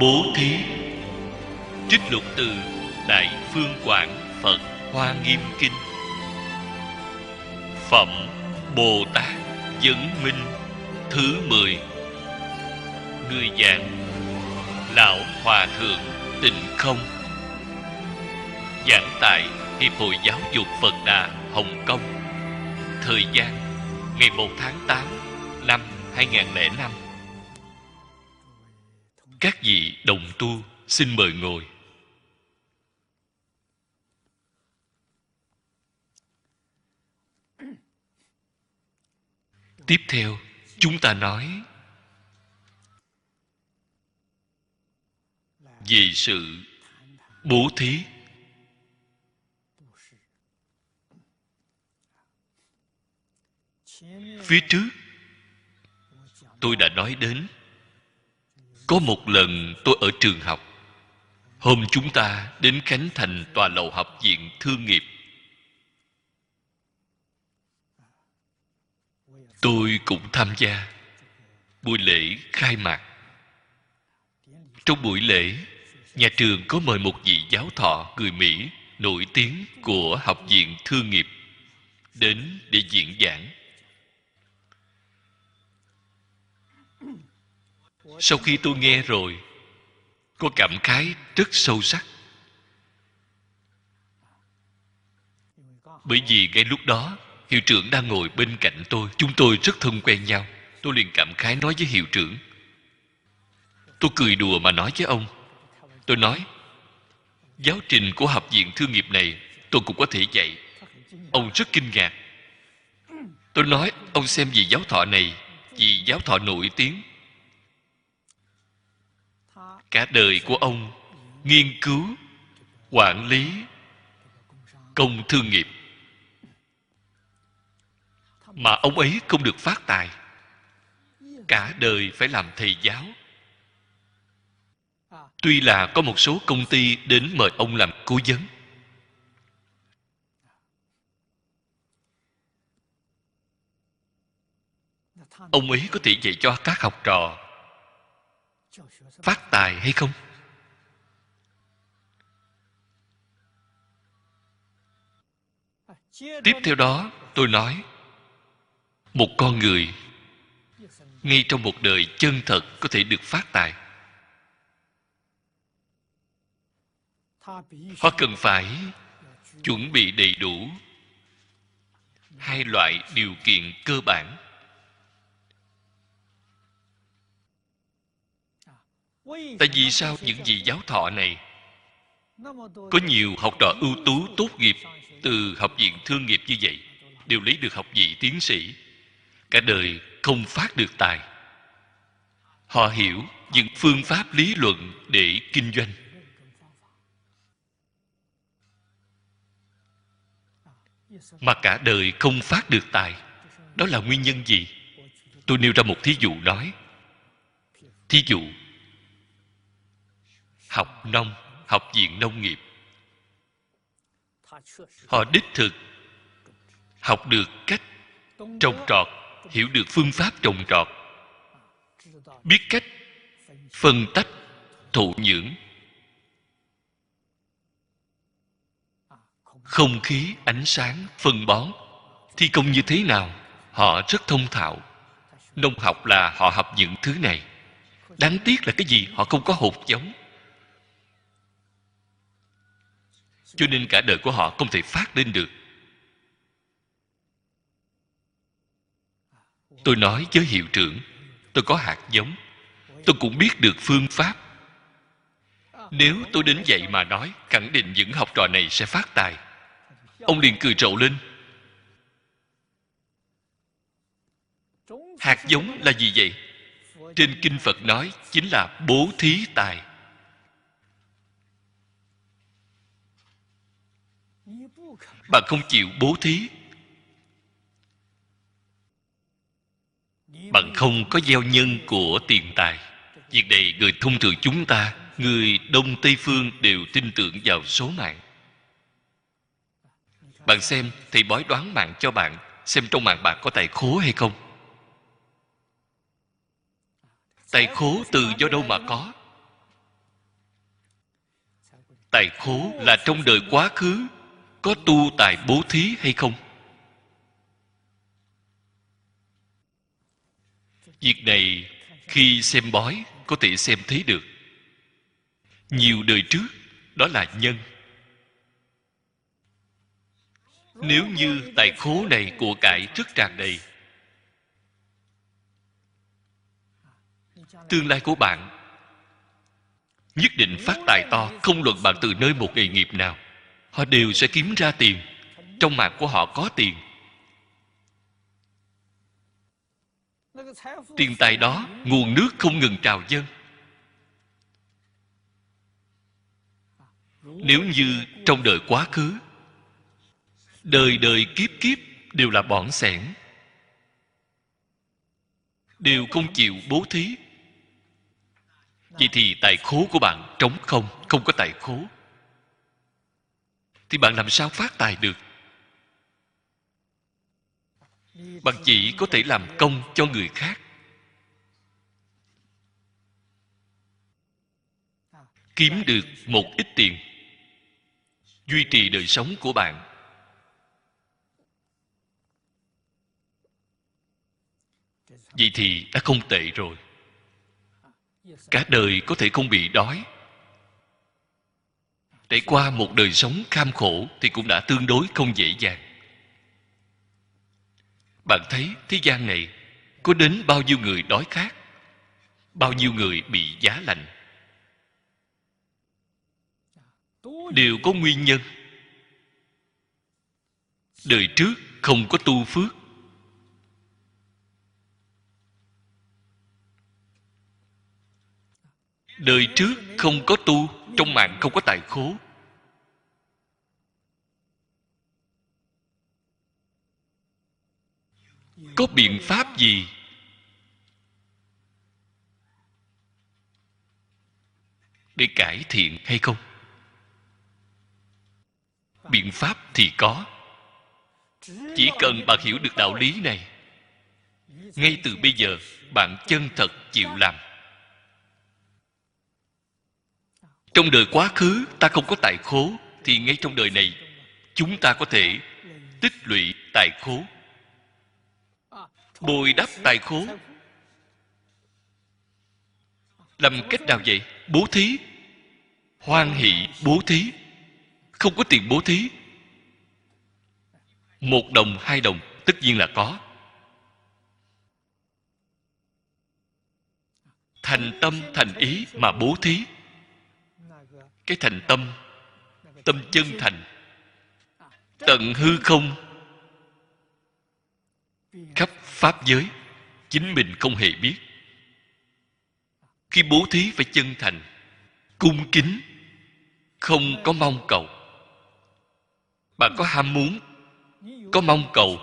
bố thí. Trích lục từ đại phương quảng phật hoa nghiêm kinh. Phẩm bồ tát Dẫn minh thứ mười. Người giảng lão hòa thượng tịnh không. Giảng tại hiệp hội giáo dục phật đà hồng kông. Thời gian ngày 1 tháng 8 năm 2005 các vị đồng tu, xin mời ngồi. Tiếp theo, chúng ta nói về sự bố thí. Phía trước, tôi đã nói đến có một lần tôi ở trường học. Hôm chúng ta đến khánh thành tòa lầu học viện thương nghiệp. Tôi cũng tham gia buổi lễ khai mạc. Trong buổi lễ, nhà trường có mời một vị giáo thọ người mỹ nổi tiếng của học viện thương nghiệp đến để diễn giảng. Sau khi tôi nghe rồi, có cảm khái rất sâu sắc. Bởi vì ngay lúc đó, hiệu trưởng đang ngồi bên cạnh tôi, chúng tôi rất thân quen nhau. Tôi liền cảm khái nói với hiệu trưởng. Tôi cười đùa mà nói với ông. Tôi nói, giáo trình của học viện thương nghiệp này tôi cũng có thể dạy. Ông rất kinh ngạc. Tôi nói, ông xem vị giáo thọ này vị giáo thọ nổi tiếng cả đời của ông nghiên cứu, quản lý, công thương nghiệp. Mà ông ấy không được phát tài, cả đời phải làm thầy giáo. Tuy là có một số công ty đến mời ông làm cố vấn. Ông ấy có thể dạy cho các học trò phát tài hay không? Tiếp theo đó, tôi nói, một con người ngay trong một đời chân thật có thể được phát tài. Họ cần phải chuẩn bị đầy đủ hai loại điều kiện cơ bản. Tại vì sao những vị giáo thọ này có nhiều học trò ưu tú tốt nghiệp từ học viện thương nghiệp như vậy, đều lấy được học vị tiến sĩ. Cả đời không phát được tài. Họ hiểu những phương pháp lý luận để kinh doanh. Mà cả đời không phát được tài, đó là nguyên nhân gì? Tôi nêu ra một thí dụ nói. Thí dụ học nông học viện nông nghiệp. Họ đích thực học được cách trồng trọt hiểu được phương pháp trồng trọt. Biết cách phân tách thụ nhưỡng. Không khí ánh sáng phân bón thi công như thế nào họ rất thông thạo. Nông học là họ học những thứ này. Đáng tiếc là cái gì họ không có hột giống cho nên cả đời của họ không thể phát lên được. Tôi nói với hiệu trưởng, tôi có hạt giống. Tôi cũng biết được phương pháp. Nếu tôi đến dạy mà nói, khẳng định những học trò này sẽ phát tài. Ông liền cười trộn lên. Hạt giống là gì vậy? Trên kinh phật nói chính là bố thí tài. Bạn không chịu bố thí. Bạn không có gieo nhân của tiền tài. Việc này người thông thường chúng ta, người đông tây phương đều tin tưởng vào số mạng. Bạn xem, thầy bói đoán mạng cho bạn, xem trong mạng bạn có tài khố hay không. Tài khố từ do đâu mà có? Tài khố là trong đời quá khứ có tu tài bố thí hay không? Việc này khi xem bói có thể xem thấy được. Nhiều đời trước, đó là nhân. Nếu như tài khố này của cải rất tràn đầy, tương lai của bạn, nhất định phát tài to, không luận bạn từ nơi một nghề nghiệp nào họ đều sẽ kiếm ra tiền. Trong mạng của họ có tiền. Tiền tài đó, nguồn nước không ngừng trào dâng. Nếu như trong đời quá khứ, đời đời kiếp kiếp đều là bỏng sẻn, đều không chịu bố thí, vậy thì tài khố của bạn trống không không có tài khố thì bạn làm sao phát tài được? Bạn chỉ có thể làm công cho người khác. Kiếm được một ít tiền. Duy trì đời sống của bạn. Vậy thì đã không tệ rồi. Cả đời có thể không bị đói trải qua một đời sống kham khổ thì cũng đã tương đối không dễ dàng. Bạn thấy thế gian này có đến bao nhiêu người đói khát, bao nhiêu người bị giá lạnh? Đều có nguyên nhân. Đời trước không có tu phước. Đời trước không có tu trong mạng không có tài khố. Có biện pháp gì? Để cải thiện hay không? Biện pháp thì có. Chỉ cần bạn hiểu được đạo lý này, ngay từ bây giờ, bạn chân thật chịu làm. Trong đời quá khứ, ta không có tài khố, thì ngay trong đời này, chúng ta có thể tích lũy tài khố. Bồi đắp tài khố. Làm cách nào vậy? Bố thí. Hoan hỷ bố thí. Không có tiền bố thí. Một đồng, hai đồng, tất nhiên là có. Thành tâm, thành ý mà bố thí cái thành tâm tâm chân thành, tận hư không, khắp pháp giới, chính mình không hề biết. Khi bố thí phải chân thành, cung kính, không có mong cầu. Bạn có ham muốn, có mong cầu,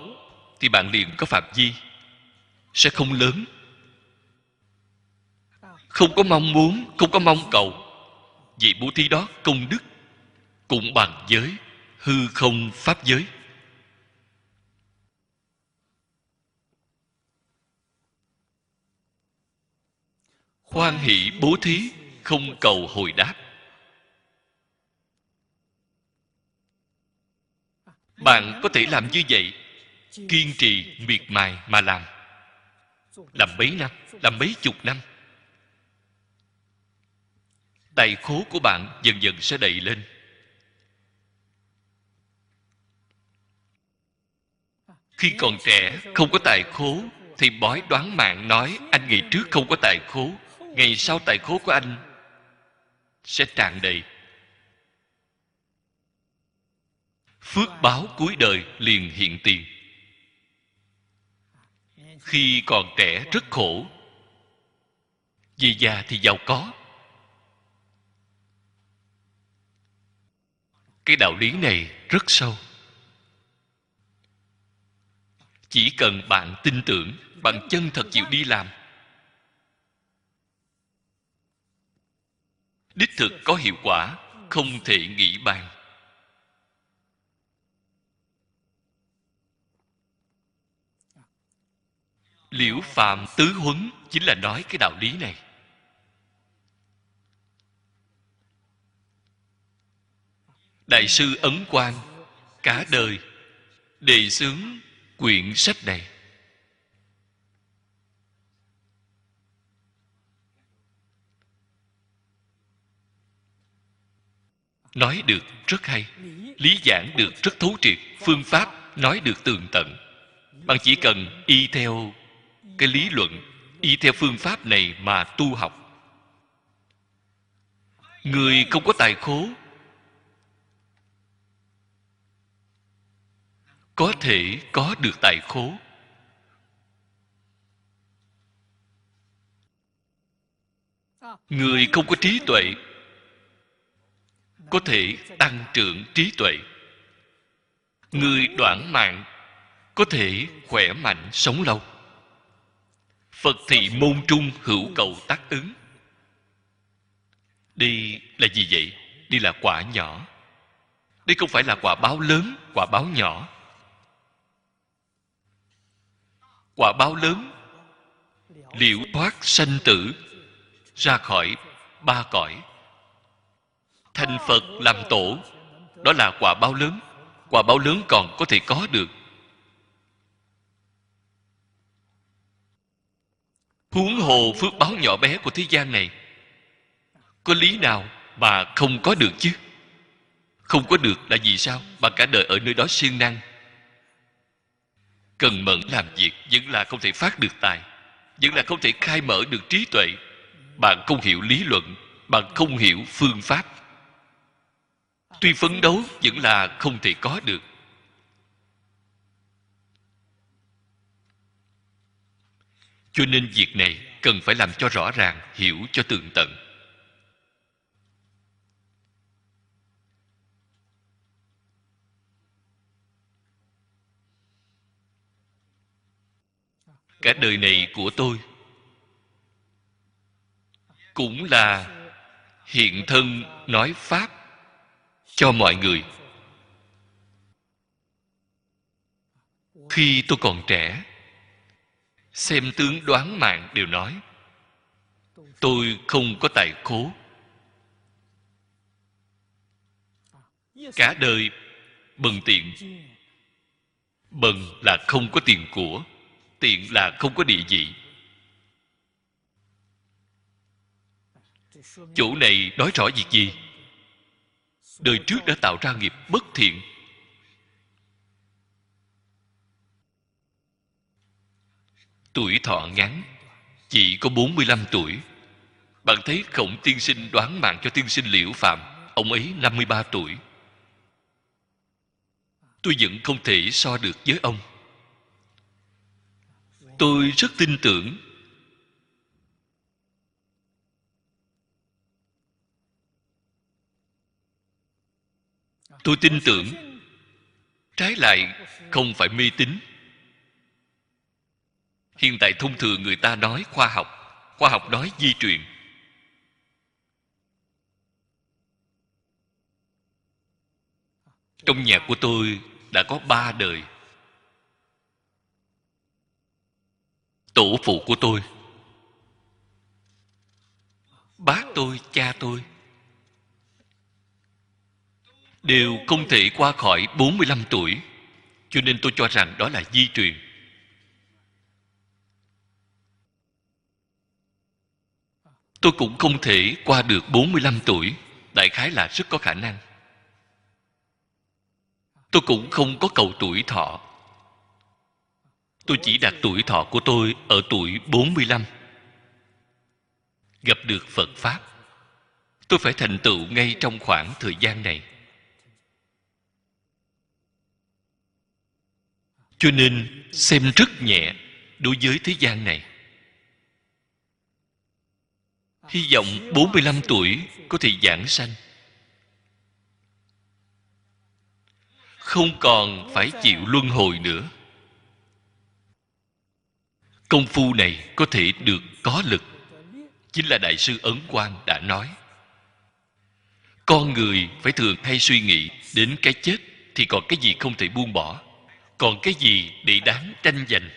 thì bạn liền có phạm vi. Sẽ không lớn. Không có mong muốn, không có mong cầu vị bố thí đó công đức, cũng bằng giới, hư không pháp giới. Hoan hỷ bố thí, không cầu hồi đáp. Bạn có thể làm như vậy, kiên trì miệt mài mà làm. Làm mấy năm, làm mấy chục năm tài khố của bạn dần dần sẽ đầy lên. Khi còn trẻ, không có tài khố, thì bói đoán mạng nói, anh ngày trước không có tài khố, ngày sau tài khố của anh sẽ tràn đầy. Phước báo cuối đời liền hiện tiền. Khi còn trẻ rất khổ, về già thì giàu có. Cái đạo lý này rất sâu. Chỉ cần bạn tin tưởng, bạn chân thật chịu đi làm. Đích thực có hiệu quả, không thể nghĩ bàn. Liễu phàm tứ huấn chính là nói cái đạo lý này. Đại sư ấn quang, cả đời, đề xướng quyển sách này. Nói được rất hay, lý giảng được rất thấu triệt, phương pháp nói được tường tận. Bạn chỉ cần y theo cái lý luận, y theo phương pháp này mà tu học. Người không có tài khố có thể có được tài khố. Người không có trí tuệ có thể tăng trưởng trí tuệ. Người đoạn mạng có thể khỏe mạnh sống lâu. Phật thị môn trung hữu cầu tác ứng. Đi là gì vậy? Đi là quả nhỏ. Đây không phải là quả báo lớn, quả báo nhỏ. Quả báo lớn. Liễu thoát sanh tử, ra khỏi ba cõi. Thành phật làm tổ, đó là quả báo lớn. Quả báo lớn còn có thể có được. Huống hồ phước báo nhỏ bé của thế gian này, có lý nào mà không có được chứ? Không có được là vì sao? Mà cả đời ở nơi đó siêng năng cần mẫn làm việc, vẫn là không thể phát được tài, vẫn là không thể khai mở được trí tuệ. Bạn không hiểu lý luận, bạn không hiểu phương pháp. Tuy phấn đấu vẫn là không thể có được. Cho nên việc này cần phải làm cho rõ ràng, hiểu cho tường tận. Cả đời này của tôi. Cũng là hiện thân nói pháp cho mọi người. Khi tôi còn trẻ, xem tướng đoán mạng đều nói, tôi không có tài khố. Cả đời bần tiện bần là không có tiền của tiện là không có địa vị. Chỗ này nói rõ việc gì? Đời trước đã tạo ra nghiệp bất thiện. Tuổi thọ ngắn, chỉ có 45 tuổi. Bạn thấy khổng tiên sinh đoán mạng cho tiên sinh liễu phạm ông ấy 53 tuổi. Tôi vẫn không thể so được với ông tôi rất tin tưởng. Tôi tin tưởng. Trái lại, không phải mê tín. Hiện tại thông thường người ta nói khoa học khoa học nói di truyền. Trong nhà của tôi đã có ba đời. Tổ phụ của tôi. Bác tôi, cha tôi đều không thể qua khỏi 45 tuổi, cho nên tôi cho rằng đó là di truyền. Tôi cũng không thể qua được 45 tuổi, đại khái là rất có khả năng. Tôi cũng không có cầu tuổi thọ tôi chỉ đạt tuổi thọ của tôi ở tuổi 45 gặp được Phật Pháp, tôi phải thành tựu ngay trong khoảng thời gian này. Cho nên xem rất nhẹ đối với thế gian này. Hy vọng 45 tuổi có thể giảng sanh. Không còn phải chịu luân hồi nữa công phu này có thể được có lực. Chính là đại sư ấn quang đã nói. Con người phải thường hay suy nghĩ đến cái chết thì còn cái gì không thể buông bỏ, còn cái gì để đáng tranh giành?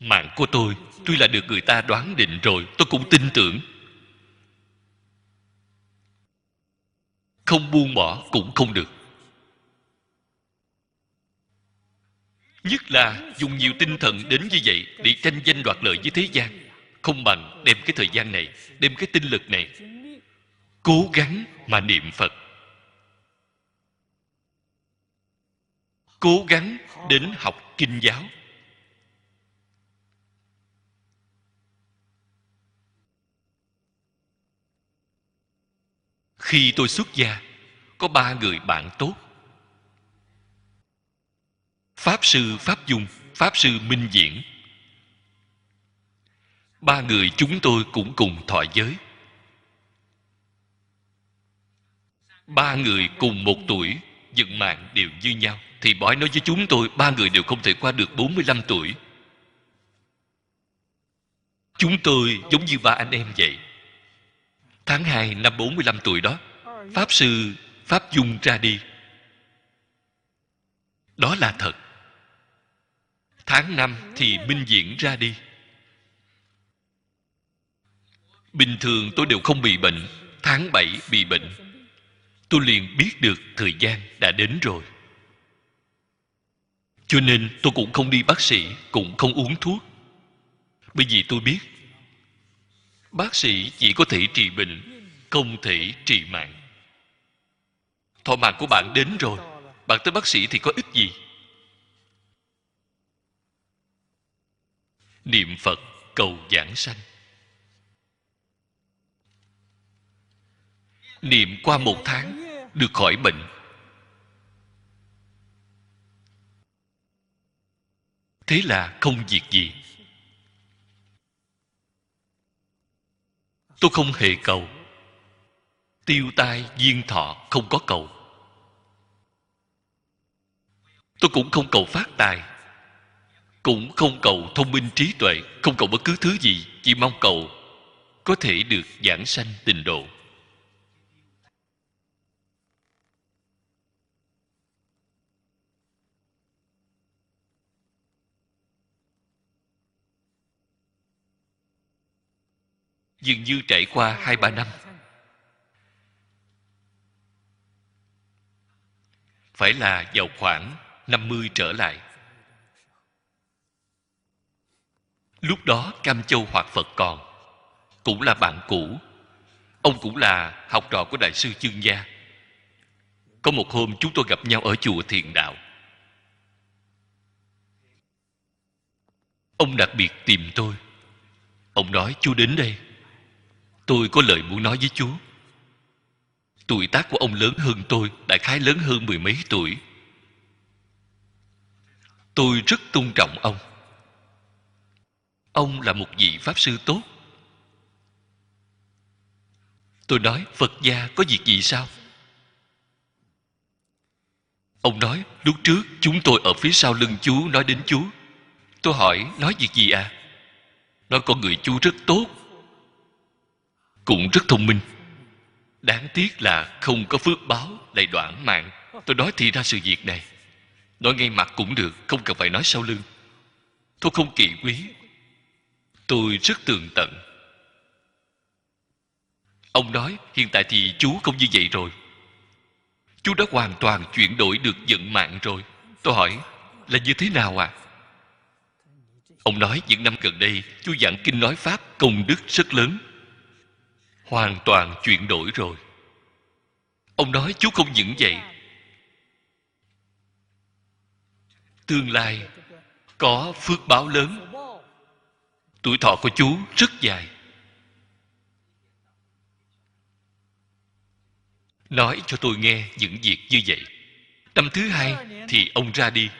Mạng của tôi, tuy là được người ta đoán định rồi, tôi cũng tin tưởng. Không buông bỏ cũng không được. Nhất là dùng nhiều tinh thần đến như vậy để tranh danh đoạt lợi với thế gian. Không bằng đem cái thời gian này, đem cái tinh lực này, cố gắng mà niệm phật. Cố gắng đến học kinh giáo. Khi tôi xuất gia, có ba người bạn tốt pháp sư pháp dung, pháp sư minh diễn. Ba người chúng tôi cũng cùng thọ giới. Ba người cùng một tuổi, dựng mạng đều như nhau. Thì bói nói với chúng tôi, ba người đều không thể qua được 45 tuổi. Chúng tôi giống như ba anh em vậy. Tháng 2 năm 45 tuổi đó, pháp sư pháp dung ra đi. Đó là thật tháng năm thì minh diễn ra đi. Bình thường tôi đều không bị bệnh, tháng 7 bị bệnh. Tôi liền biết được thời gian đã đến rồi. Cho nên tôi cũng không đi bác sĩ, cũng không uống thuốc. Bởi vì tôi biết, bác sĩ chỉ có thể trị bệnh, không thể trị mạng. Thọ mạng của bạn đến rồi, bạn tới bác sĩ thì có ích gì? Niệm phật cầu giảng sanh. Niệm qua một tháng được khỏi bệnh. Thế là không việc gì. Tôi không hề cầu. Tiêu tai, duyên thọ không có cầu. Tôi cũng không cầu phát tài cũng không cầu thông minh trí tuệ, không cầu bất cứ thứ gì, chỉ mong cầu có thể được giảng sanh tình độ dường như trải qua hai ba năm, phải là vào khoảng 50 trở lại. Lúc đó Cam Châu Hoạt Phật còn, cũng là bạn cũ. Ông cũng là học trò của Đại sư Chương Gia. Có một hôm chúng tôi gặp nhau ở chùa Thiền Đạo. Ông đặc biệt tìm tôi. Ông nói chú đến đây. Tôi có lời muốn nói với chú. Tuổi tác của ông lớn hơn tôi, đại khái lớn hơn mười mấy tuổi. Tôi rất tôn trọng ông. Ông là một vị Pháp Sư tốt. Tôi nói, Phật gia có việc gì sao? Ông nói, lúc trước chúng tôi ở phía sau lưng chú nói đến chú. Tôi hỏi, nói việc gì à? Nói con người chú rất tốt. Cũng rất thông minh. Đáng tiếc là không có phước báo lại đoạn mạng. Tôi nói thì ra sự việc này. Nói ngay mặt cũng được, không cần phải nói sau lưng. Tôi không kỳ quý. Tôi rất tường tận. Ông nói, hiện tại thì chú không như vậy rồi. Chú đã hoàn toàn chuyển đổi được vận mạng rồi. Tôi hỏi, là như thế nào à? Ông nói, những năm gần đây, chú giảng kinh nói Pháp công đức rất lớn. Hoàn toàn chuyển đổi rồi. Ông nói, chú không những vậy tương lai có phước báo lớn tuổi thọ của chú rất dài. Nói cho tôi nghe những việc như vậy. Năm thứ hai thì ông ra đi.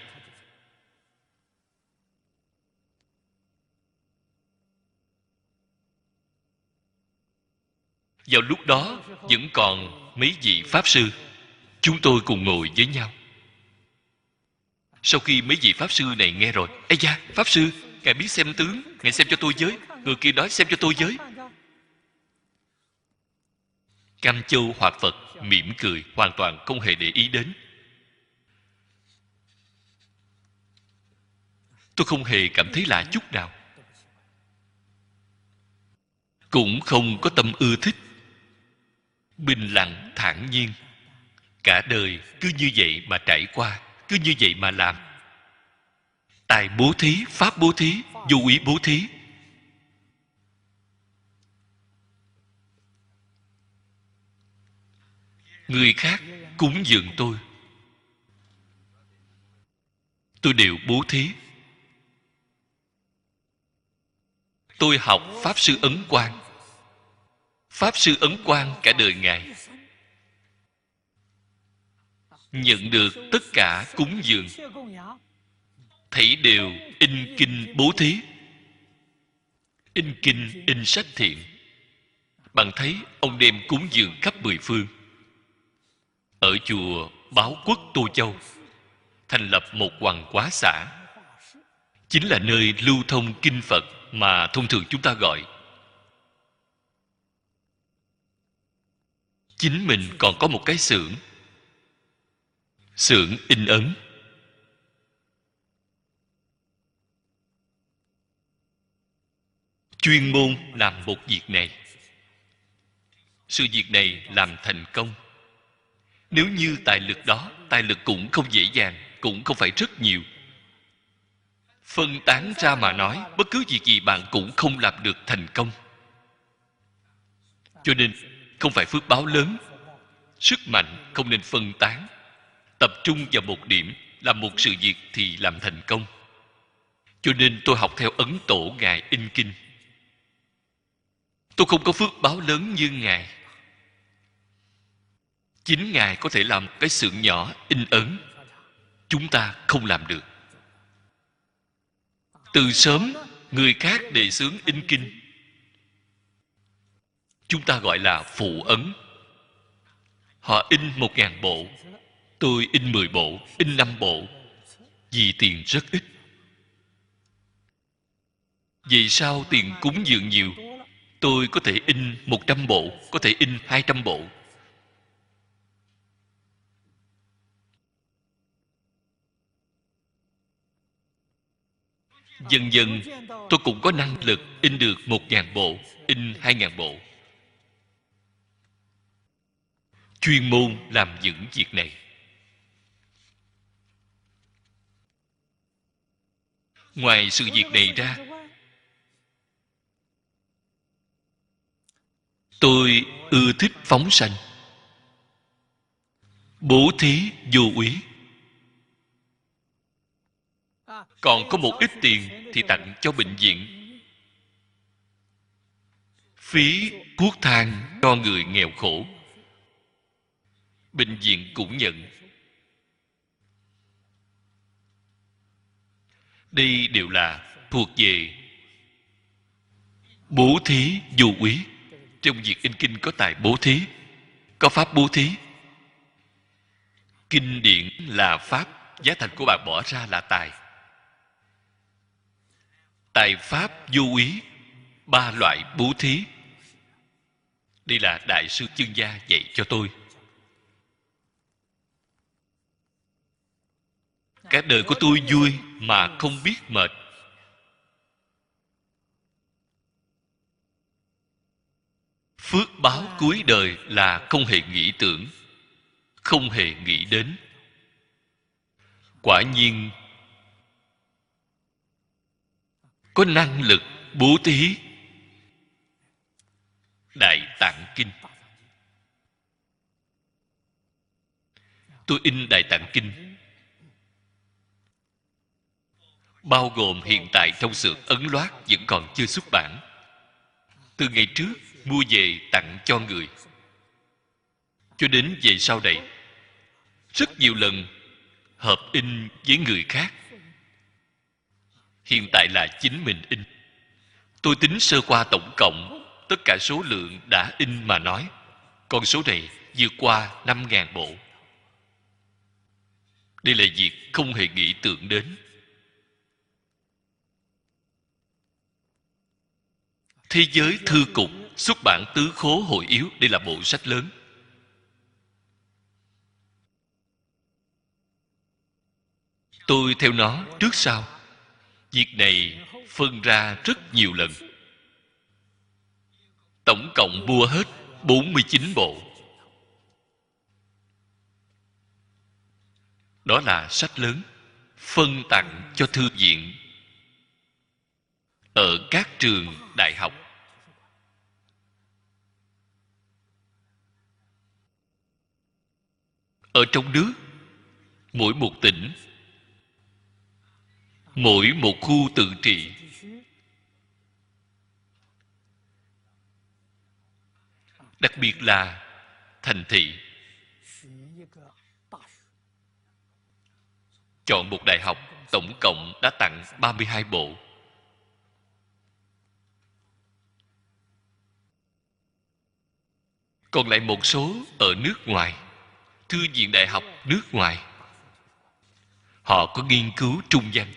Vào lúc đó, vẫn còn mấy vị pháp sư, chúng tôi cùng ngồi với nhau. Sau khi mấy vị pháp sư này nghe rồi, ây da, pháp sư ngài biết xem tướng, ngài xem cho tôi giới. Người kia nói xem cho tôi giới. Cam châu hoạt phật mỉm cười, hoàn toàn không hề để ý đến. Tôi không hề cảm thấy lạ chút nào. Cũng không có tâm ưa thích. Bình lặng thản nhiên. Cả đời cứ như vậy mà trải qua, cứ như vậy mà làm tài bố thí, pháp bố thí du ý bố thí. Người khác cúng dường tôi. Tôi đều bố thí. Tôi học pháp sư ấn quang. Pháp sư ấn quang cả đời ngài. Nhận được tất cả cúng dường thấy đều in kinh bố thí. In kinh, in sách thiện. Bạn thấy ông đem cúng dường khắp mười phương. Ở chùa báo quốc tô châu, thành lập một hoàng quá xã. Chính là nơi lưu thông kinh phật mà thông thường chúng ta gọi. Chính mình còn có một cái xưởng. Xưởng in ấn. Chuyên môn làm một việc này. Sự việc này làm thành công. Nếu như tài lực đó, tài lực cũng không dễ dàng, cũng không phải rất nhiều. Phân tán ra mà nói, bất cứ việc gì bạn cũng không làm được thành công. Cho nên, không phải phước báo lớn, sức mạnh không nên phân tán. Tập trung vào một điểm, làm một sự việc thì làm thành công. Cho nên tôi học theo ấn tổ ngài in kinh tôi không có phước báo lớn như ngài. Chính ngài có thể làm cái xưởng nhỏ, in ấn. Chúng ta không làm được. Từ sớm, người khác đề xướng in kinh. Chúng ta gọi là phụ ấn. Họ in một ngàn bộ, tôi in mười bộ, in năm bộ. Vì tiền rất ít. Vì sao tiền cúng dường nhiều? Tôi có thể in một trăm bộ, có thể in hai trăm bộ. Dần dần, tôi cũng có năng lực in được một ngàn bộ, in hai ngàn bộ. Chuyên môn làm những việc này. Ngoài sự việc này ra tôi ưa thích phóng sanh. Bố thí vô úy. Còn có một ít tiền thì tặng cho bệnh viện. Phí thuốc thang cho người nghèo khổ. Bệnh viện cũng nhận. Đây đều là thuộc về bố thí vô úy trong việc in kinh có tài bố thí, có pháp bố thí. Kinh điển là pháp, giá thành của bạn bỏ ra là tài. Tài pháp vô ý, ba loại bố thí. Đây là đại sư chương gia dạy cho tôi. Cả đời của tôi vui mà không biết mệt. Phước báo cuối đời là không hề nghĩ tưởng, không hề nghĩ đến. Quả nhiên, có năng lực bố thí. Đại tạng kinh. Tôi in đại tạng kinh. Bao gồm hiện tại trong sự ấn loát vẫn còn chưa xuất bản. Từ ngày trước mua về tặng cho người. Cho đến về sau này rất nhiều lần hợp in với người khác. Hiện tại là chính mình in. Tôi tính sơ qua tổng cộng tất cả số lượng đã in mà nói. Con số này vượt qua năm ngàn bộ. Đây là việc không hề nghĩ tưởng đến. Thế giới thư cục xuất bản tứ khố hội yếu. Đây là bộ sách lớn. Tôi theo nó trước sau. Việc này phân ra rất nhiều lần. Tổng cộng mua hết 49 bộ. Đó là sách lớn, phân tặng cho thư viện. Ở các trường đại học ở trong nước. Mỗi một tỉnh, mỗi một khu tự trị. Đặc biệt là thành thị. Chọn một đại học, tổng cộng đã tặng 32 bộ. Còn lại một số ở nước ngoài thư viện đại học nước ngoài. Họ có nghiên cứu trung văn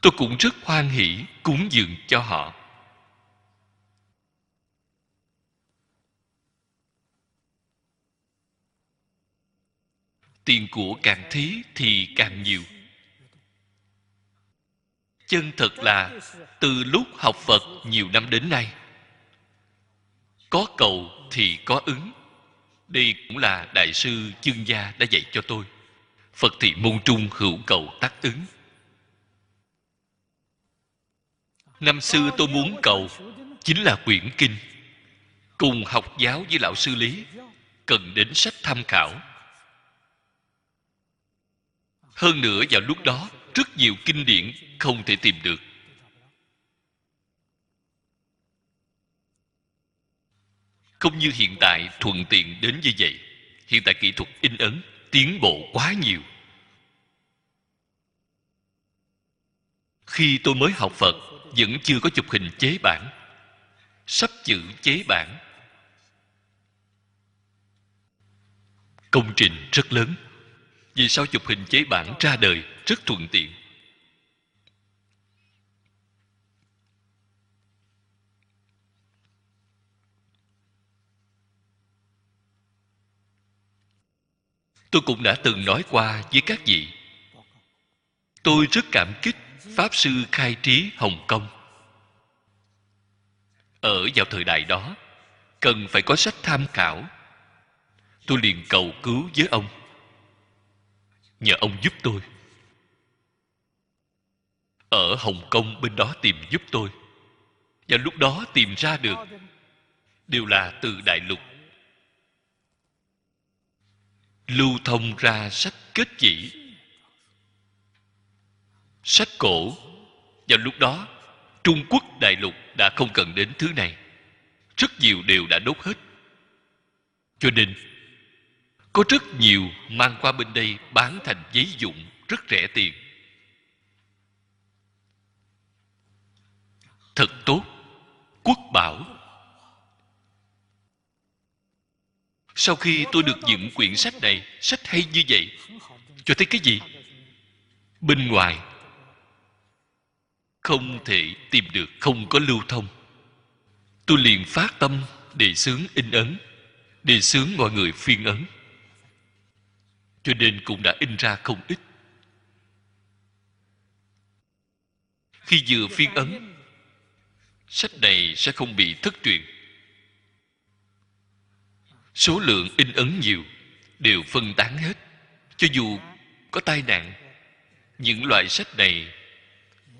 tôi cũng rất hoan hỷ cúng dường cho họ. Tiền của càng thí thì càng nhiều. Chân thật là, từ lúc học phật nhiều năm đến nay, có cầu thì có ứng đây cũng là đại sư chương gia đã dạy cho tôi. Phật thị môn trung hữu cầu tác ứng. Năm xưa tôi muốn cầu, chính là quyển kinh. Cùng học giáo với lão sư lý, cần đến sách tham khảo. Hơn nữa vào lúc đó, rất nhiều kinh điển không thể tìm được. Không như hiện tại thuận tiện đến như vậy. Hiện tại kỹ thuật in ấn, tiến bộ quá nhiều. Khi tôi mới học phật, vẫn chưa có chụp hình chế bản. Sắp chữ chế bản. Công trình rất lớn. Vì sao chụp hình chế bản ra đời rất thuận tiện? Tôi cũng đã từng nói qua với các vị. Tôi rất cảm kích pháp sư khai trí hồng kông. Ở vào thời đại đó, cần phải có sách tham khảo. Tôi liền cầu cứu với ông. Nhờ ông giúp tôi. Ở hồng kông bên đó tìm giúp tôi. Và lúc đó tìm ra được, đều là từ đại lục lưu thông ra sách kết chỉ. Sách cổ, vào lúc đó, trung quốc đại lục đã không cần đến thứ này. Rất nhiều đều đã đốt hết. Cho nên, có rất nhiều mang qua bên đây bán thành giấy dụng rất rẻ tiền. Thật tốt, quốc bảo. Sau khi tôi được những quyển sách này, sách hay như vậy? Cho thấy cái gì? Bên ngoài. Không thể tìm được, không có lưu thông. Tôi liền phát tâm đề xướng in ấn, đề xướng mọi người phiên ấn. Cho nên cũng đã in ra không ít. Khi vừa phiên ấn, sách này sẽ không bị thất truyền số lượng in ấn nhiều đều phân tán hết. Cho dù có tai nạn, những loại sách này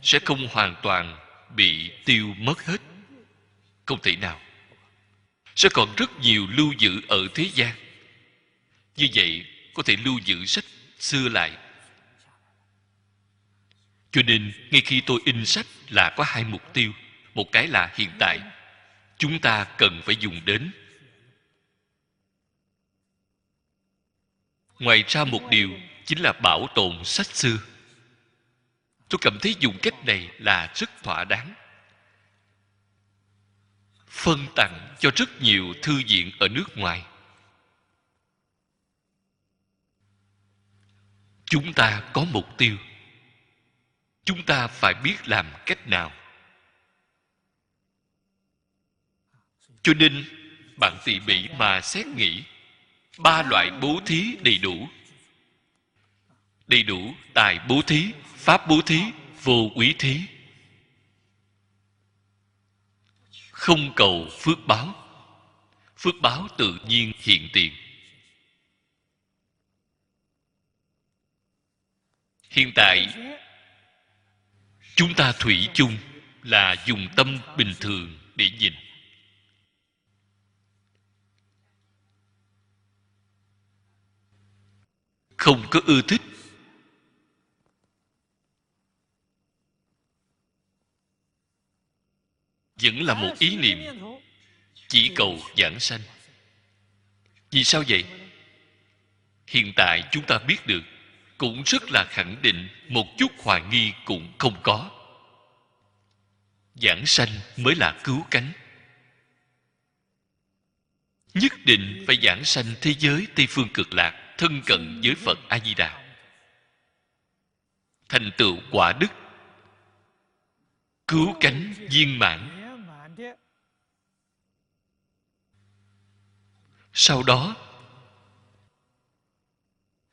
sẽ không hoàn toàn bị tiêu mất hết. Không thể nào. Sẽ còn rất nhiều lưu giữ ở thế gian. Như vậy, có thể lưu giữ sách xưa lại. Cho nên, ngay khi tôi in sách là có hai mục tiêu. Một cái là hiện tại. Chúng ta cần phải dùng đến ngoài ra một điều chính là bảo tồn sách xưa. Tôi cảm thấy dùng cách này là rất thỏa đáng. Phân tặng cho rất nhiều thư viện ở nước ngoài. Chúng ta có mục tiêu. Chúng ta phải biết làm cách nào. Cho nên, bạn tỉ mỉ mà xét nghĩ ba loại bố thí đầy đủ. Đầy đủ tài bố thí, pháp bố thí, vô quý thí. Không cầu phước báo. Phước báo tự nhiên hiện tiền. Hiện tại, chúng ta thủy chung là dùng tâm bình thường để nhìn. Không có ưa thích. Vẫn là một ý niệm chỉ cầu giảng sanh. Vì sao vậy? Hiện tại chúng ta biết được cũng rất là khẳng định một chút hoài nghi cũng không có. Giảng sanh mới là cứu cánh. Nhất định phải giảng sanh thế giới tây phương cực lạc thân cận với phật a di đà thành tựu quả đức. Cứu cánh viên mãn. Sau đó,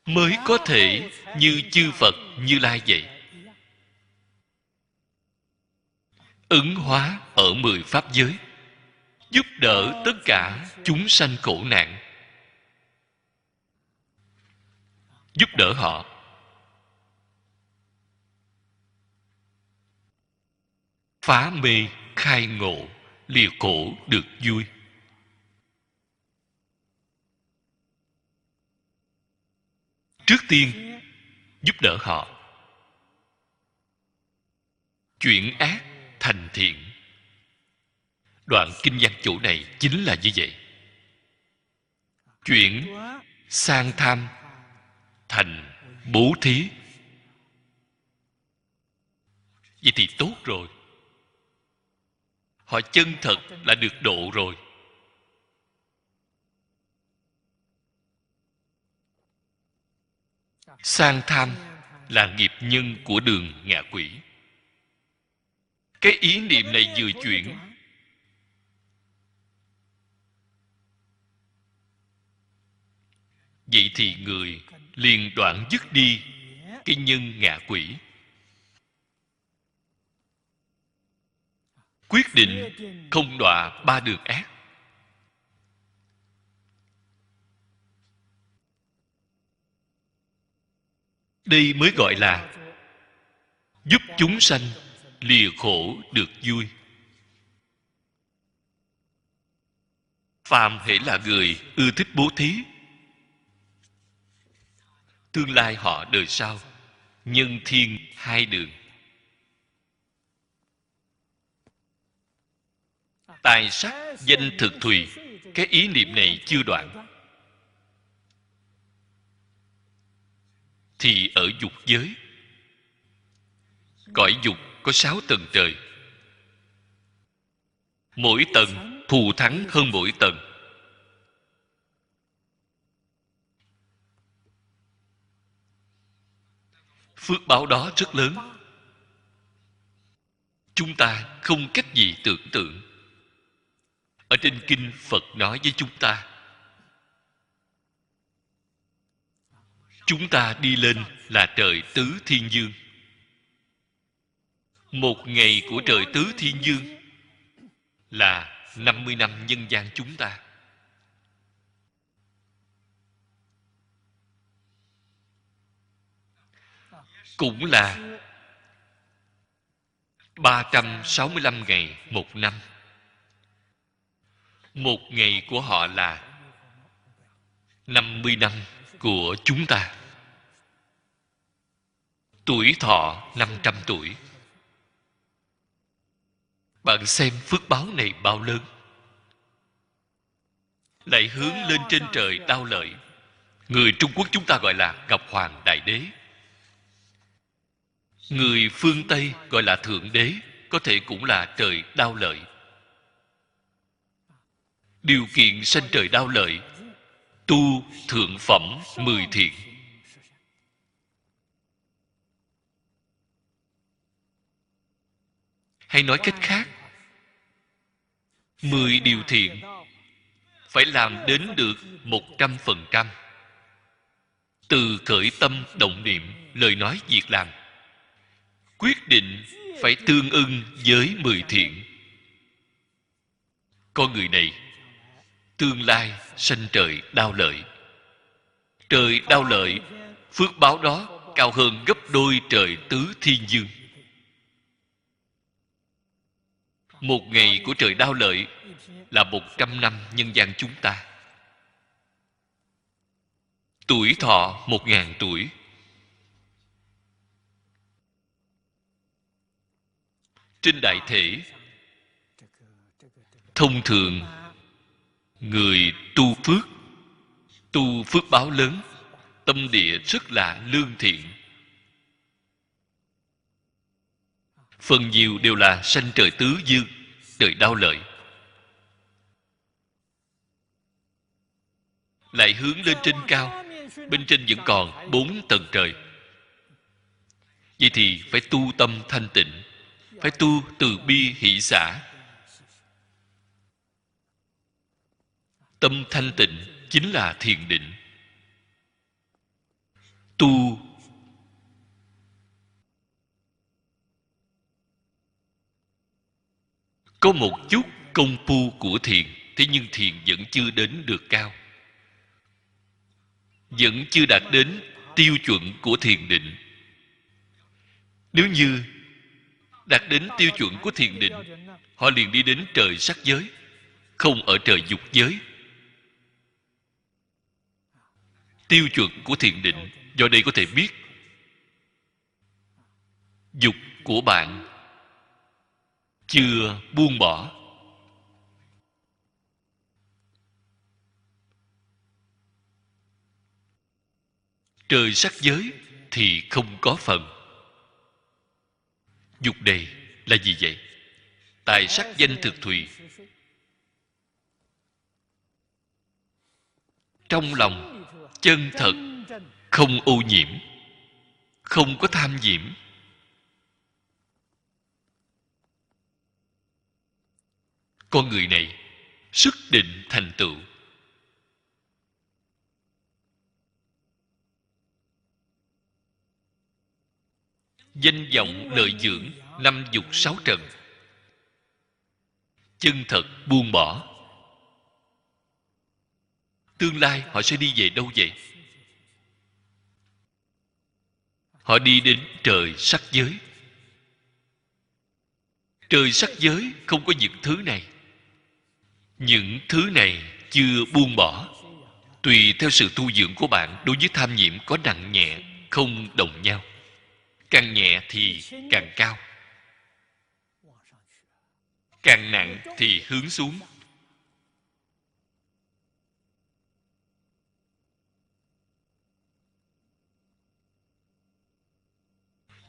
mới có thể như chư phật như lai vậy. Ứng hóa ở mười pháp giới, giúp đỡ tất cả chúng sanh khổ nạn. Giúp đỡ họ. Phá mê khai ngộ, lìa khổ được vui. Trước tiên, giúp đỡ họ. Chuyển ác thành thiện. Đoạn kinh văn chỗ này chính là như vậy. Chuyển sang tham thành bố thí. Vậy thì tốt rồi. Họ chân thật là được độ rồi. Sang tham là nghiệp nhân của đường ngạ quỷ. Cái ý niệm này vừa chuyển. Vậy thì người liền đoạn dứt đi cái nhân ngạ quỷ. Quyết định không đọa ba đường ác. Đây mới gọi là giúp chúng sanh lìa khổ được vui. Phàm hệ là người ưa thích bố thí tương lai họ đời sau, nhân thiên hai đường. Tài sắc danh thực thùy, cái ý niệm này chưa đoạn. Thì ở dục giới, cõi dục có sáu tầng trời. Mỗi tầng thù thắng hơn mỗi tầng. Phước báo đó rất lớn. Chúng ta không cách gì tưởng tượng. Ở trên kinh phật nói với chúng ta chúng ta đi lên là trời tứ thiên dương. Một ngày của trời tứ thiên dương là 50 năm nhân gian chúng ta. Cũng là 365 ngày một năm. Một ngày của họ là 50 năm của chúng ta. Tuổi thọ 500 tuổi. Bạn xem phước báo này bao lớn. Lại hướng lên trên trời đau lợi. Người trung quốc chúng ta gọi là ngọc hoàng đại đế người phương tây gọi là thượng đế, có thể cũng là trời đau lợi. Điều kiện sanh trời đau lợi, tu thượng phẩm mười thiện. Hay nói cách khác, mười điều thiện phải làm đến được một trăm phần trăm. Từ khởi tâm động niệm, lời nói việc làm quyết định phải tương ưng với mười thiện. Con người này, tương lai sanh trời đau lợi. Trời đau lợi, phước báo đó cao hơn gấp đôi trời tứ thiên dương. Một ngày của trời đau lợi là một trăm năm nhân gian chúng ta. Tuổi thọ một ngàn tuổi. Trên đại thể. Thông thường, người tu phước tu phước báo lớn, tâm địa rất là lương thiện. Phần nhiều đều là sanh trời tứ dương, trời đau lợi. Lại hướng lên trên cao, bên trên vẫn còn bốn tầng trời. Vậy thì phải tu tâm thanh tịnh phải tu từ bi hỷ xã tâm thanh tịnh chính là thiền định. Tu có một chút công phu của thiền, thế nhưng thiền vẫn chưa đến được cao. Vẫn chưa đạt đến tiêu chuẩn của thiền định. Nếu như đạt đến tiêu chuẩn của thiền định. Họ liền đi đến trời sắc giới, không ở trời dục giới. Tiêu chuẩn của thiền định, do đây có thể biết. Dục của bạn chưa buông bỏ. Trời sắc giới thì không có phần dục đề là gì vậy? Tài sắc danh thực thùy. Trong lòng chân thật, không ô nhiễm, không có tham nhiễm. Con người này sức định thành tựu. Danh vọng lợi dưỡng năm dục sáu trần. Chân thật buông bỏ. Tương lai họ sẽ đi về đâu vậy? Họ đi đến trời sắc giới. Trời sắc giới không có những thứ này. Những thứ này chưa buông bỏ. Tùy theo sự tu dưỡng của bạn, đối với tham nhiễm có nặng nhẹ, không đồng nhau càng nhẹ thì càng cao. Càng nặng thì hướng xuống.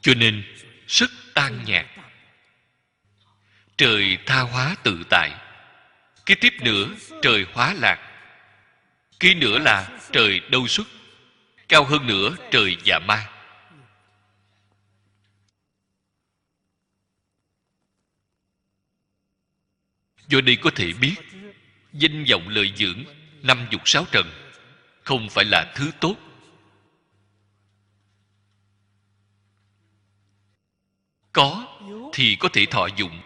Cho nên, sức tan nhạt trời tha hóa tự tại. Cái tiếp nữa trời hóa lạc. Cái nữa là trời đâu xuất. Cao hơn nữa trời dạ ma do đây có thể biết, danh vọng lợi dưỡng năm dục sáu trần không phải là thứ tốt. Có thì có thể thọ dụng,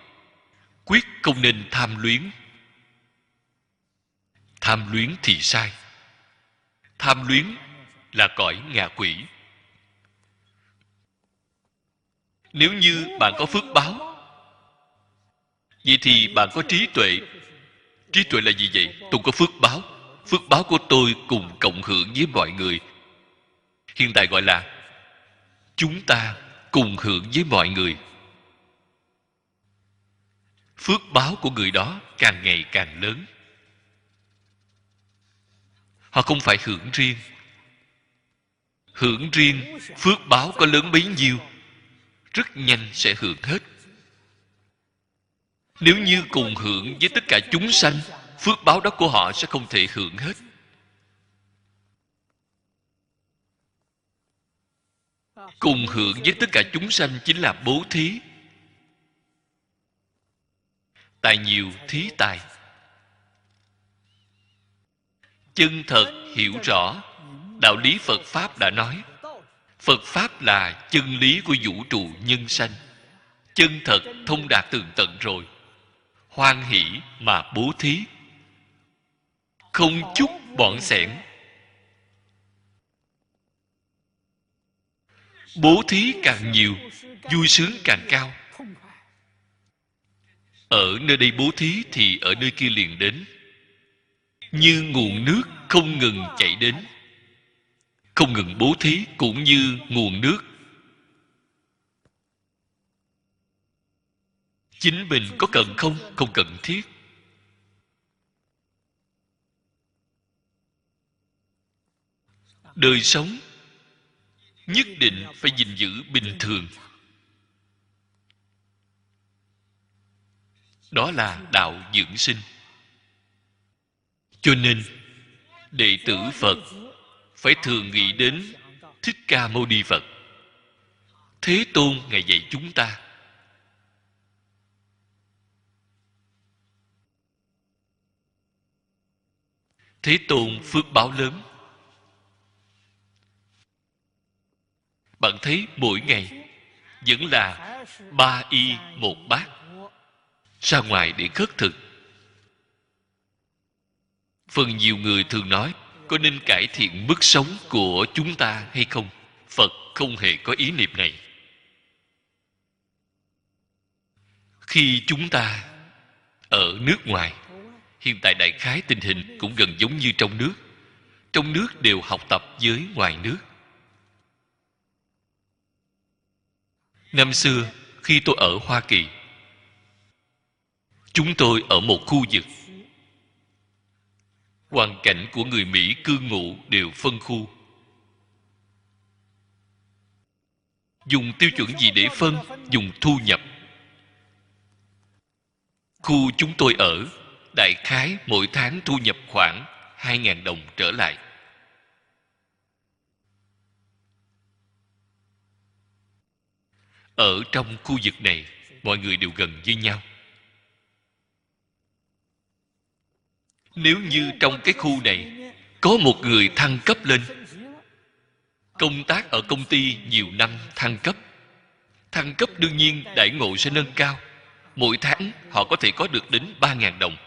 quyết không nên tham luyến. Tham luyến thì sai. Tham luyến là cõi ngạ quỷ. Nếu như bạn có phước báo vậy thì bạn có trí tuệ. Trí tuệ là gì vậy? Tôi có phước báo. Phước báo của tôi cùng cộng hưởng với mọi người. Hiện tại gọi là chúng ta cùng hưởng với mọi người. Phước báo của người đó càng ngày càng lớn. Họ không phải hưởng riêng. Hưởng riêng, phước báo có lớn bấy nhiêu. Rất nhanh sẽ hưởng hết nếu như cùng hưởng với tất cả chúng sanh, phước báo đó của họ sẽ không thể hưởng hết. Cùng hưởng với tất cả chúng sanh chính là bố thí. Tài nhiều thí tài. Chân thật hiểu rõ, đạo lý phật pháp đã nói. Phật pháp là chân lý của vũ trụ nhân sanh. Chân thật thông đạt tường tận rồi hoan hỷ mà bố thí. Không chút bọn sẻn. Bố thí càng nhiều, vui sướng càng cao. Ở nơi đây bố thí thì ở nơi kia liền đến. Như nguồn nước không ngừng chảy đến. Không ngừng bố thí cũng như nguồn nước chính mình có cần không? Không cần thiết. Đời sống nhất định phải gìn giữ bình thường. Đó là đạo dưỡng sinh. Cho nên, đệ tử phật phải thường nghĩ đến thích ca mâu ni phật. Thế tôn ngài dạy chúng ta thế tôn phước báo lớn. Bạn thấy mỗi ngày vẫn là ba y một bát, ra ngoài để khất thực. Phần nhiều người thường nói, có nên cải thiện mức sống của chúng ta hay không? Phật không hề có ý niệm này. Khi chúng ta ở nước ngoài hiện tại đại khái tình hình cũng gần giống như trong nước. Trong nước đều học tập với ngoài nước. Năm xưa, khi tôi ở hoa kỳ, chúng tôi ở một khu vực. Hoàn cảnh của người mỹ cư ngụ đều phân khu. Dùng tiêu chuẩn gì để phân? Dùng thu nhập. Khu chúng tôi ở đại khái mỗi tháng thu nhập khoảng 2.000 đồng trở lại. Ở trong khu vực này, mọi người đều gần với nhau. Nếu như trong cái khu này có một người thăng cấp lên, công tác ở công ty nhiều năm thăng cấp, thăng cấp đương nhiên đại ngộ sẽ nâng cao. Mỗi tháng họ có thể có được đến 3.000 đồng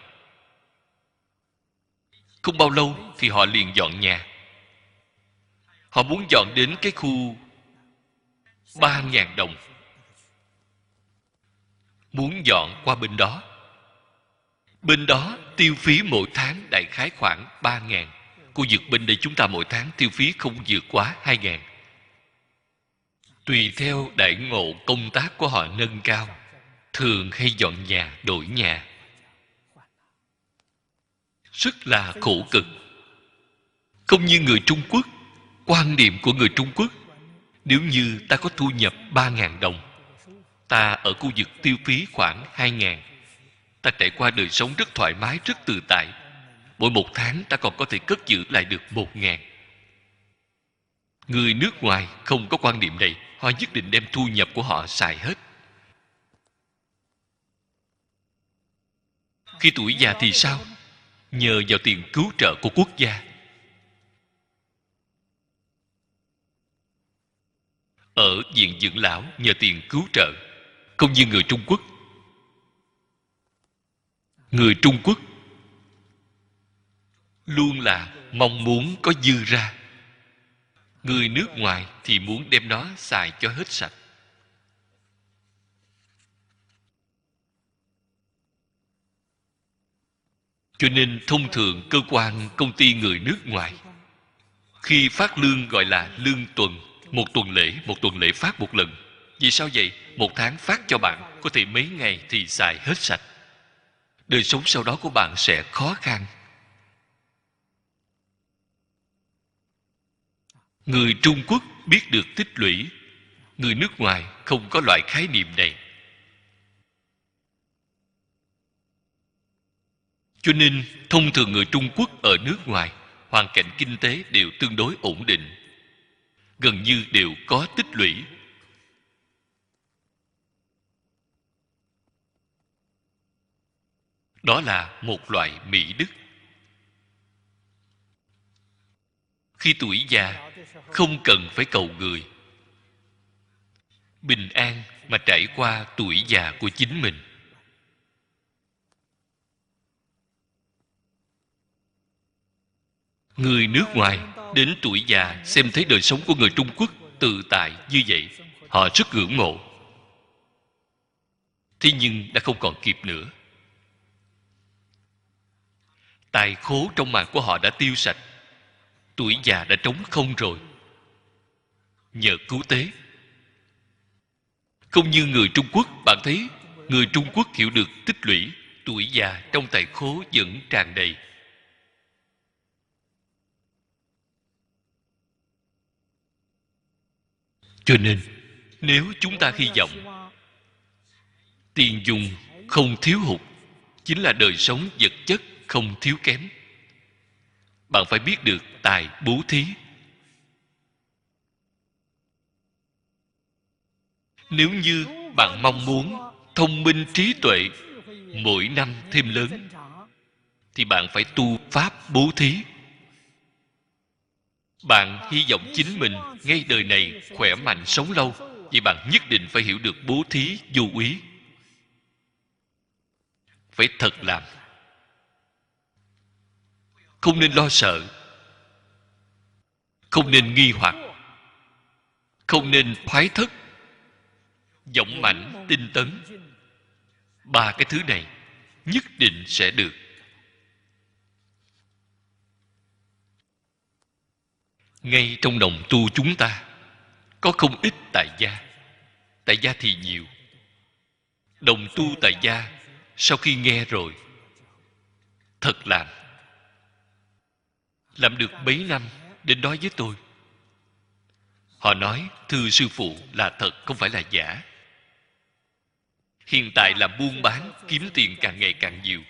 không bao lâu thì họ liền dọn nhà. Họ muốn dọn đến cái khu ba ngàn đồng. Muốn dọn qua bên đó. Bên đó tiêu phí mỗi tháng đại khái khoảng ba ngàn. Khu vực bên đây chúng ta mỗi tháng tiêu phí không vượt quá hai ngàn. Tùy theo đại ngộ công tác của họ nâng cao, thường hay dọn nhà, đổi nhà rất là khổ cực. Không như người trung quốc, quan niệm của người trung quốc, nếu như ta có thu nhập ba ngàn đồng, ta ở khu vực tiêu phí khoảng hai ngàn, ta trải qua đời sống rất thoải mái, rất tự tại. Mỗi một tháng ta còn có thể cất giữ lại được một ngàn. Người nước ngoài không có quan niệm này, họ nhất định đem thu nhập của họ xài hết. Khi tuổi già thì sao? Nhờ vào tiền cứu trợ của quốc gia. Ở viện dưỡng lão nhờ tiền cứu trợ không như người trung quốc. Người trung quốc luôn là mong muốn có dư ra. Người nước ngoài thì muốn đem nó xài cho hết sạch. Cho nên thông thường cơ quan công ty người nước ngoài, khi phát lương gọi là lương tuần, một tuần lễ, một tuần lễ phát một lần, vì sao vậy? Một tháng phát cho bạn, có thể mấy ngày thì xài hết sạch. Đời sống sau đó của bạn sẽ khó khăn. Người trung quốc biết được tích lũy. Người nước ngoài không có loại khái niệm này. Cho nên, thông thường người trung quốc ở nước ngoài, hoàn cảnh kinh tế đều tương đối ổn định. Gần như đều có tích lũy. Đó là một loại mỹ đức. Khi tuổi già, không cần phải cầu người. Bình an mà trải qua tuổi già của chính mình. Người nước ngoài đến tuổi già xem thấy đời sống của người trung quốc tự tại như vậy, họ rất ngưỡng mộ. Thế nhưng đã không còn kịp nữa. Tài khố trong mạng của họ đã tiêu sạch, tuổi già đã trống không rồi. Nhờ cứu tế. Không như người trung quốc, bạn thấy, người trung quốc hiểu được tích lũy, tuổi già trong tài khố vẫn tràn đầy. Cho nên, nếu chúng ta hy vọng tiền dùng không thiếu hụt, chính là đời sống vật chất không thiếu kém, bạn phải biết được tài bố thí. Nếu như bạn mong muốn thông minh trí tuệ mỗi năm thêm lớn, thì bạn phải tu pháp bố thí bạn hy vọng chính mình ngay đời này khỏe mạnh sống lâu, vì bạn nhất định phải hiểu được bố thí, vô úy. Phải thật làm không nên lo sợ, không nên nghi hoặc, không nên thoái thất, giọng mạnh tinh tấn. Ba cái thứ này nhất định sẽ được. Ngay trong đồng tu chúng ta, có không ít tại gia. Tại gia thì nhiều. Đồng tu tại gia, sau khi nghe rồi, thật làm làm được mấy năm đến nói với tôi. Họ nói, thưa sư phụ, là thật, không phải là giả. Hiện tại làm buôn bán, kiếm tiền càng ngày càng nhiều.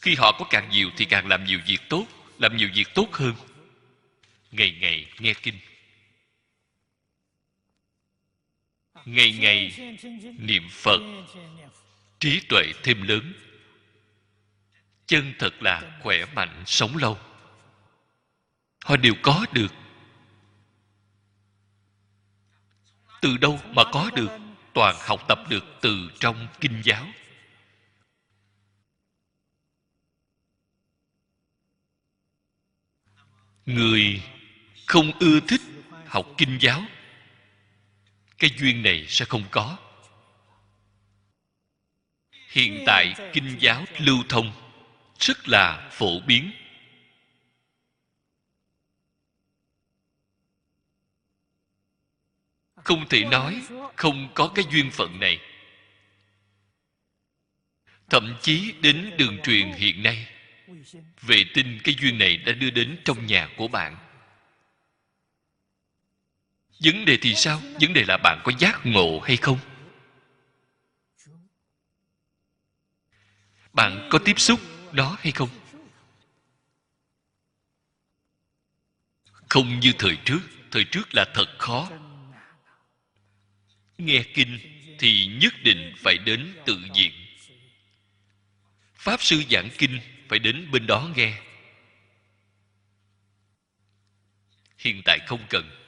Khi họ có càng nhiều thì càng làm nhiều việc tốt, làm nhiều việc tốt hơn ngày ngày nghe kinh. Ngày ngày niệm phật, trí tuệ thêm lớn. Chân thật là khỏe mạnh, sống lâu. Họ đều có được. Từ đâu mà có được? Toàn học tập được từ trong kinh giáo. Người không ưa thích học kinh giáo. Cái duyên này sẽ không có. Hiện tại kinh giáo lưu thông rất là phổ biến. Không thể nói không có cái duyên phận này. Thậm chí đến đường truyền hiện nay, vệ tinh cái duyên này đã đưa đến trong nhà của bạn vấn đề thì sao? Vấn đề là bạn có giác ngộ hay không? Bạn có tiếp xúc đó hay không? Không như thời trước. Thời trước là thật khó. Nghe kinh thì nhất định phải đến tự diện. Pháp sư giảng kinh phải đến bên đó nghe. Hiện tại không cần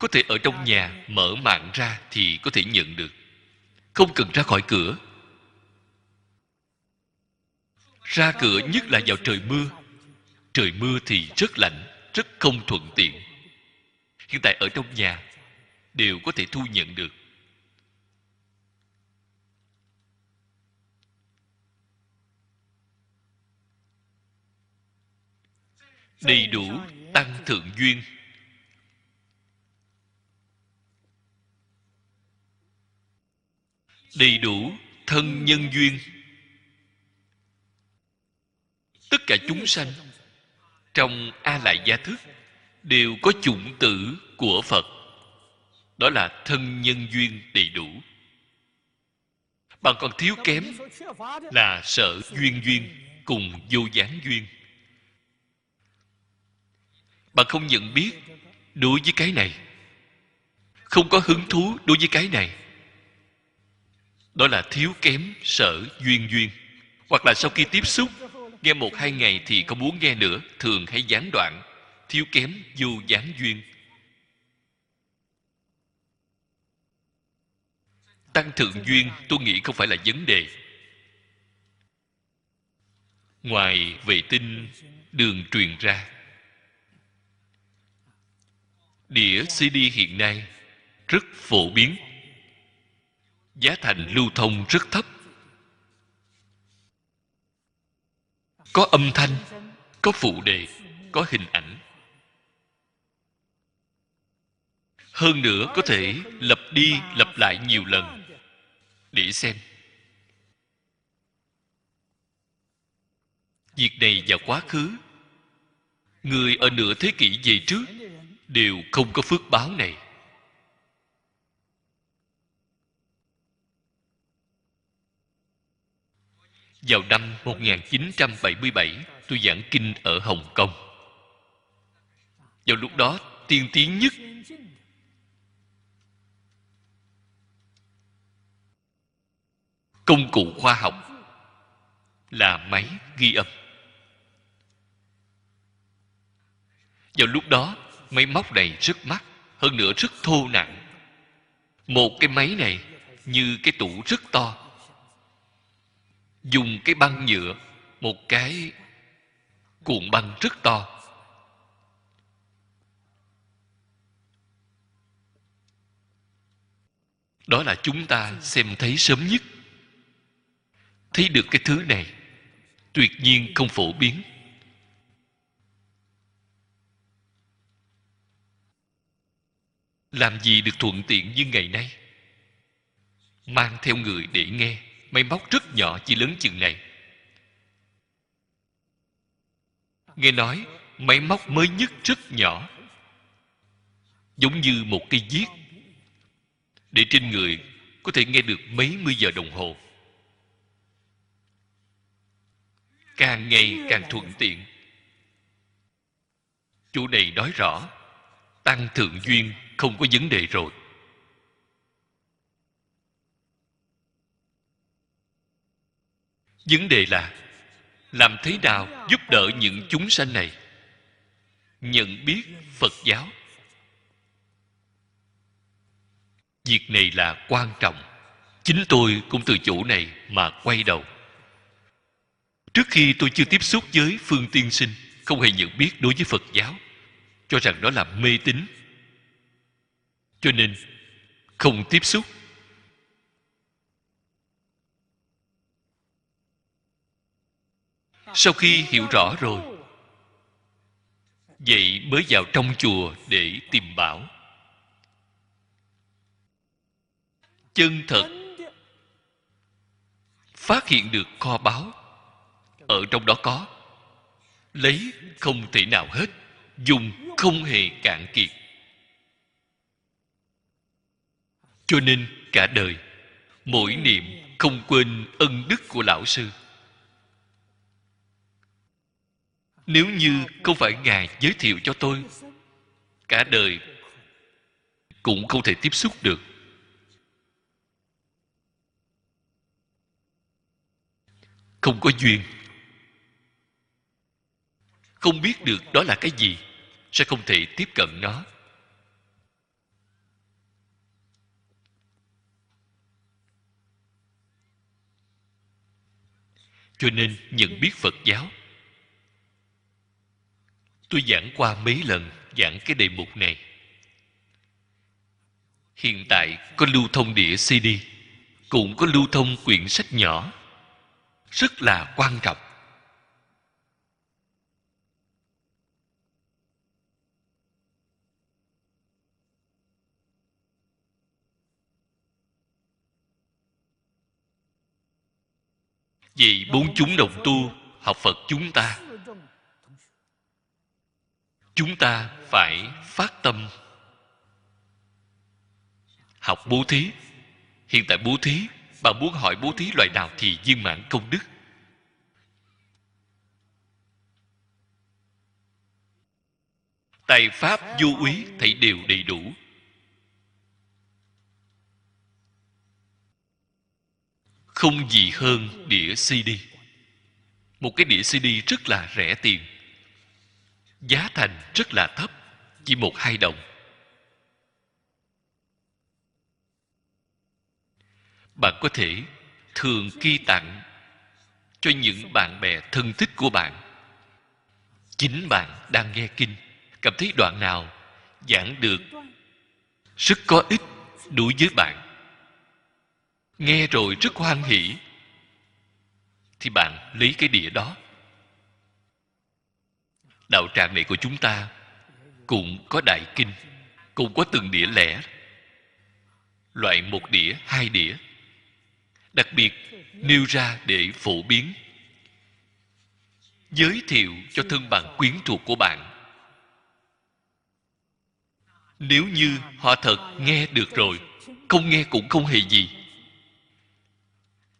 có thể ở trong nhà mở mạng ra thì có thể nhận được. Không cần ra khỏi cửa. Ra cửa nhất là vào trời mưa. Trời mưa thì rất lạnh, rất không thuận tiện. Hiện tại ở trong nhà đều có thể thu nhận được. Đầy đủ tăng thượng duyên. Đầy đủ thân nhân duyên. Tất cả chúng sanh trong a lại gia thức đều có chủng tử của phật. Đó là thân nhân duyên đầy đủ. Bạn còn thiếu kém là sợ duyên duyên cùng vô gián duyên. Bạn không nhận biết đối với cái này. Không có hứng thú đối với cái này đó là thiếu kém sở duyên duyên. Hoặc là sau khi tiếp xúc, nghe một hai ngày thì không muốn nghe nữa, thường hay gián đoạn. Thiếu kém vô gián duyên. Tăng thượng duyên, tôi nghĩ không phải là vấn đề. Ngoài vệ tinh, đường truyền ra. Đĩa cd hiện nay rất phổ biến giá thành lưu thông rất thấp. Có âm thanh, có phụ đề, có hình ảnh. Hơn nữa có thể lặp đi lặp lại nhiều lần để xem. Việc này vào quá khứ, người ở nửa thế kỷ về trước đều không có phước báo này. Vào năm 1977, tôi giảng kinh ở Hồng Kông. Vào lúc đó, tiên tiến nhất công cụ khoa học là máy ghi âm. Vào lúc đó, máy móc này rất mắc, hơn nữa rất thô nặng. Một cái máy này như cái tủ rất to, dùng cái băng nhựa, một cái cuộn băng rất to. Đó là chúng ta xem thấy sớm nhất. Thấy được cái thứ này, tuyệt nhiên không phổ biến. Làm gì được thuận tiện như ngày nay? Mang theo người để nghe máy móc rất nhỏ chỉ lớn chừng này. Nghe nói, máy móc mới nhất rất nhỏ, giống như một cây viết để trên người có thể nghe được mấy mươi giờ đồng hồ. Càng ngày càng thuận tiện. Chủ này nói rõ, tăng thượng duyên không có vấn đề rồi. Vấn đề là, làm thế nào giúp đỡ những chúng sanh này? Nhận biết phật giáo. Việc này là quan trọng. Chính tôi cũng từ chỗ này mà quay đầu. Trước khi tôi chưa tiếp xúc với phương tiên sinh, không hề nhận biết đối với phật giáo, cho rằng đó là mê tín. Cho nên, không tiếp xúc sau khi hiểu rõ rồi, vậy mới vào trong chùa để tìm bảo. Chân thật phát hiện được kho báu, ở trong đó có, lấy không thể nào hết, dùng không hề cạn kiệt. Cho nên cả đời, mỗi niệm không quên ân đức của lão sư. Nếu như không phải ngài giới thiệu cho tôi, cả đời cũng không thể tiếp xúc được. Không có duyên. Không biết được đó là cái gì, sẽ không thể tiếp cận nó. Cho nên nhận biết phật giáo tôi giảng qua mấy lần, giảng cái đề mục này. Hiện tại có lưu thông đĩa cd cũng có lưu thông quyển sách nhỏ. Rất là quan trọng. Vì bốn chúng đồng tu, học phật chúng ta chúng ta phải phát tâm. Học bố thí. Hiện tại bố thí, bạn muốn hỏi bố thí loại nào thì viên mãn công đức. Tài pháp vô úy thấy đều đầy đủ. Không gì hơn đĩa cd. Một cái đĩa cd rất là rẻ tiền giá thành rất là thấp, chỉ một hai đồng. Bạn có thể thường ghi tặng cho những bạn bè thân thích của bạn. Chính bạn đang nghe kinh, cảm thấy đoạn nào giảng được rất có ích đối với bạn. Nghe rồi rất hoan hỷ, thì bạn lấy cái đĩa đó đạo tràng này của chúng ta cũng có đại kinh, cũng có từng đĩa lẻ. Loại một đĩa, hai đĩa. Đặc biệt, nêu ra để phổ biến. Giới thiệu cho thân bằng quyến thuộc của bạn. Nếu như họ thật nghe được rồi, không nghe cũng không hề gì.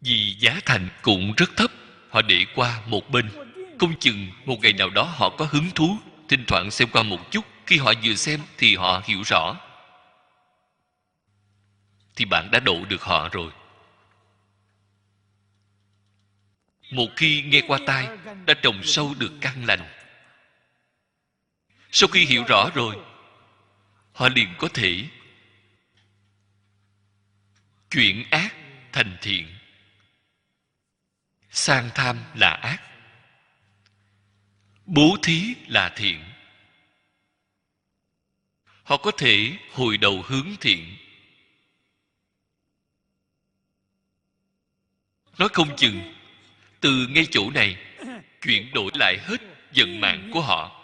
Vì giá thành cũng rất thấp, họ để qua một bên không chừng một ngày nào đó họ có hứng thú, thỉnh thoảng xem qua một chút, khi họ vừa xem thì họ hiểu rõ. Thì bạn đã độ được họ rồi. Một khi nghe qua tai, đã trồng sâu được căn lành. Sau khi hiểu rõ rồi, họ liền có thể chuyển ác thành thiện. Sang tham là ác bố thí là thiện. Họ có thể hồi đầu hướng thiện. Nói không chừng, từ ngay chỗ này, chuyển đổi lại hết vận mạng của họ.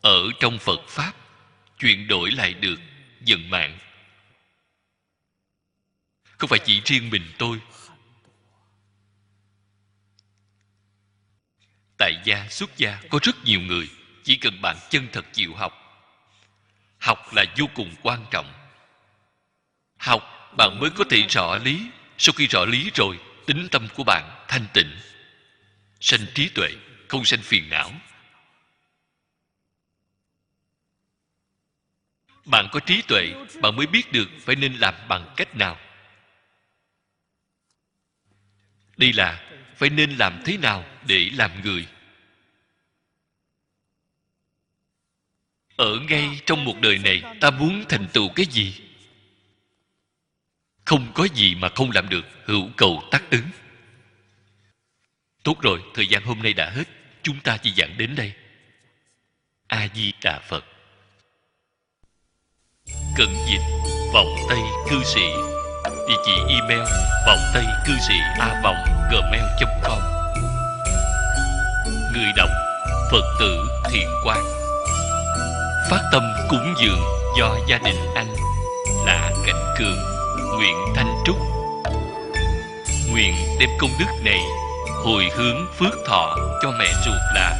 Ở trong phật pháp, chuyển đổi lại được vận mạng không phải chỉ riêng mình tôi? Tại gia, xuất gia, có rất nhiều người. Chỉ cần bạn chân thật chịu học. Học là vô cùng quan trọng. Học, bạn mới có thể rõ lý. Sau khi rõ lý rồi, tính tâm của bạn thanh tịnh. Sanh trí tuệ, không sanh phiền não. Bạn có trí tuệ, bạn mới biết được phải nên làm bằng cách nào đây là, phải nên làm thế nào để làm người? Ở ngay trong một đời này, ta muốn thành tựu cái gì? Không có gì mà không làm được, hữu cầu tác ứng. Tốt rồi, thời gian hôm nay đã hết. Chúng ta chỉ giảng đến đây. A di đà phật. Cận dịch vòng tay cư sĩ địa chỉ email vòng tây cư sĩ a vòng gmail com. Người đọc, phật tử thiện quang. Phát tâm cúng dường do gia đình anh là cảnh cường nguyện thanh trúc. Nguyện đem công đức này hồi hướng phước thọ cho mẹ ruột là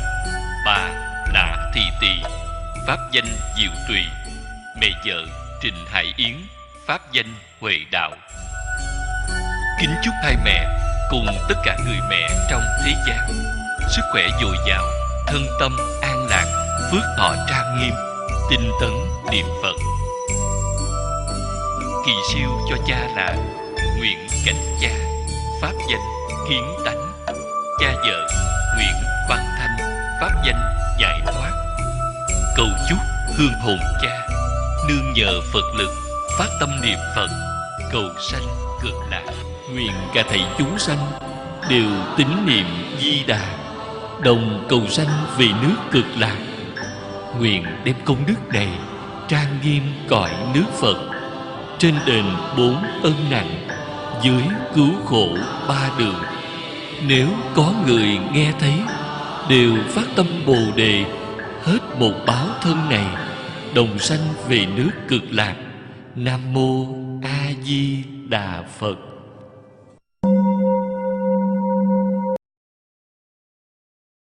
bà đã thị tỳ. Pháp danh diệu tùy. Mẹ vợ trình hải yến pháp danh huệ đạo. Kính chúc hai mẹ cùng tất cả người mẹ trong thế gian sức khỏe dồi dào, thân tâm an lạc, phước thọ trang nghiêm, tinh tấn niệm phật. Kỳ siêu cho cha là nguyện cảnh cha pháp danh kiến tánh. Cha vợ nguyện văn thanh, pháp danh giải thoát. Cầu chúc hương hồn cha, nương nhờ phật lực phát tâm niệm phật, cầu sanh cực lạc. Nguyện cả thầy chúng sanh đều tín niệm di đà, đồng cầu sanh vì nước cực lạc. Nguyện đem công đức này trang nghiêm cõi nước phật trên đền bốn ân nặng, dưới cứu khổ ba đường. Nếu có người nghe thấy, đều phát tâm bồ đề, hết một báo thân này, đồng sanh về nước cực lạc nam mô a di đà phật.